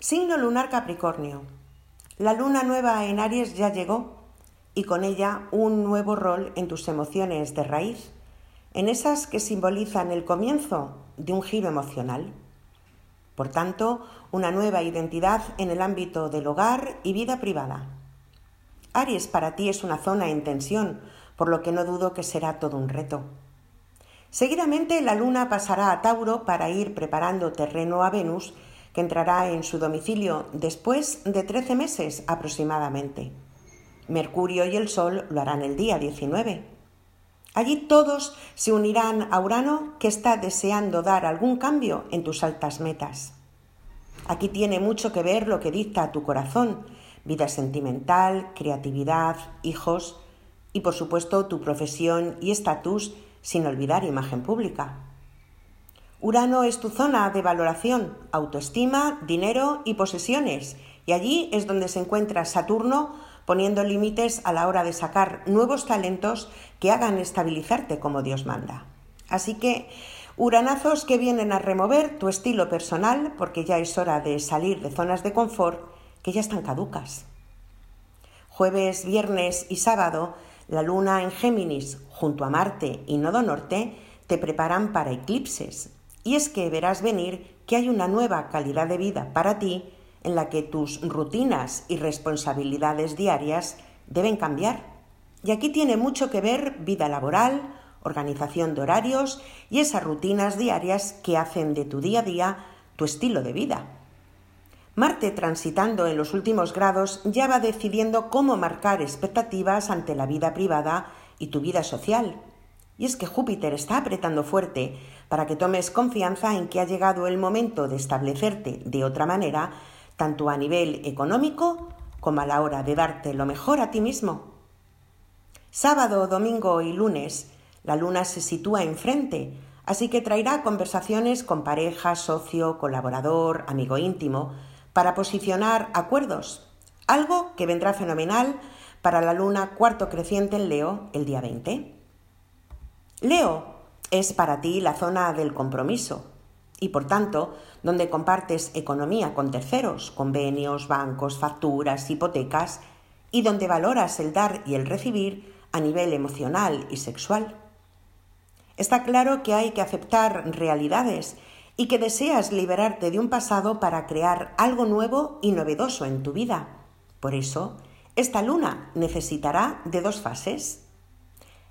Signo lunar Capricornio. La luna nueva en Aries ya llegó y con ella un nuevo rol en tus emociones de raíz, en esas que simbolizan el comienzo de un giro emocional. Por tanto, una nueva identidad en el ámbito del hogar y vida privada. Aries para ti es una zona en tensión, por lo que no dudo que será todo un reto. Seguidamente la luna pasará a Tauro para ir preparando terreno a Venus entrará en su domicilio después de 13 meses aproximadamente. Mercurio y el Sol lo harán el día 19. Allí todos se unirán a Urano que está deseando dar algún cambio en tus altas metas. Aquí tiene mucho que ver lo que dicta tu corazón, vida sentimental, creatividad, hijos y por supuesto tu profesión y estatus, sin olvidar imagen pública. Urano es tu zona de valoración, autoestima, dinero y posesiones, y allí es donde se encuentra Saturno poniendo límites a la hora de sacar nuevos talentos que hagan estabilizarte como Dios manda. Así que uranazos que vienen a remover tu estilo personal porque ya es hora de salir de zonas de confort que ya están caducas. Jueves, viernes y sábado, la luna en Géminis junto a Marte y Nodo Norte te preparan para eclipses, y es que verás venir que hay una nueva calidad de vida para ti en la que tus rutinas y responsabilidades diarias deben cambiar. Y aquí tiene mucho que ver vida laboral, organización de horarios y esas rutinas diarias que hacen de tu día a día tu estilo de vida. Marte transitando en los últimos grados ya va decidiendo cómo marcar expectativas ante la vida privada y tu vida social y es que Júpiter está apretando fuerte para que tomes confianza en que ha llegado el momento de establecerte de otra manera, tanto a nivel económico como a la hora de darte lo mejor a ti mismo. Sábado, domingo y lunes, la luna se sitúa enfrente, así que traerá conversaciones con pareja, socio, colaborador, amigo íntimo, para posicionar acuerdos, algo que vendrá fenomenal para la luna cuarto creciente en Leo el día 20. Leo es para ti la zona del compromiso y por tanto donde compartes economía con terceros, convenios, bancos, facturas, hipotecas y donde valoras el dar y el recibir a nivel emocional y sexual. Está claro que hay que aceptar realidades y que deseas liberarte de un pasado para crear algo nuevo y novedoso en tu vida. Por eso, esta luna necesitará de dos fases.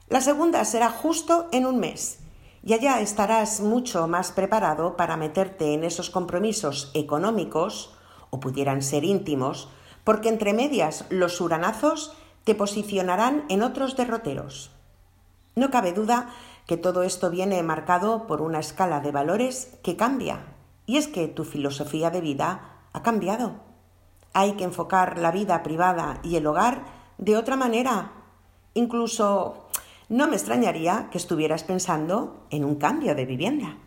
La segunda será justo en un mes y allá estarás mucho más preparado para meterte en esos compromisos económicos, o pudieran ser íntimos, porque entre medias los uranazos te posicionarán en otros derroteros. No cabe duda que todo esto viene marcado por una escala de valores que cambia, y es que tu filosofía de vida ha cambiado. Hay que enfocar la vida privada y el hogar de otra manera, incluso no me extrañaría que estuvieras pensando en un cambio de vivienda.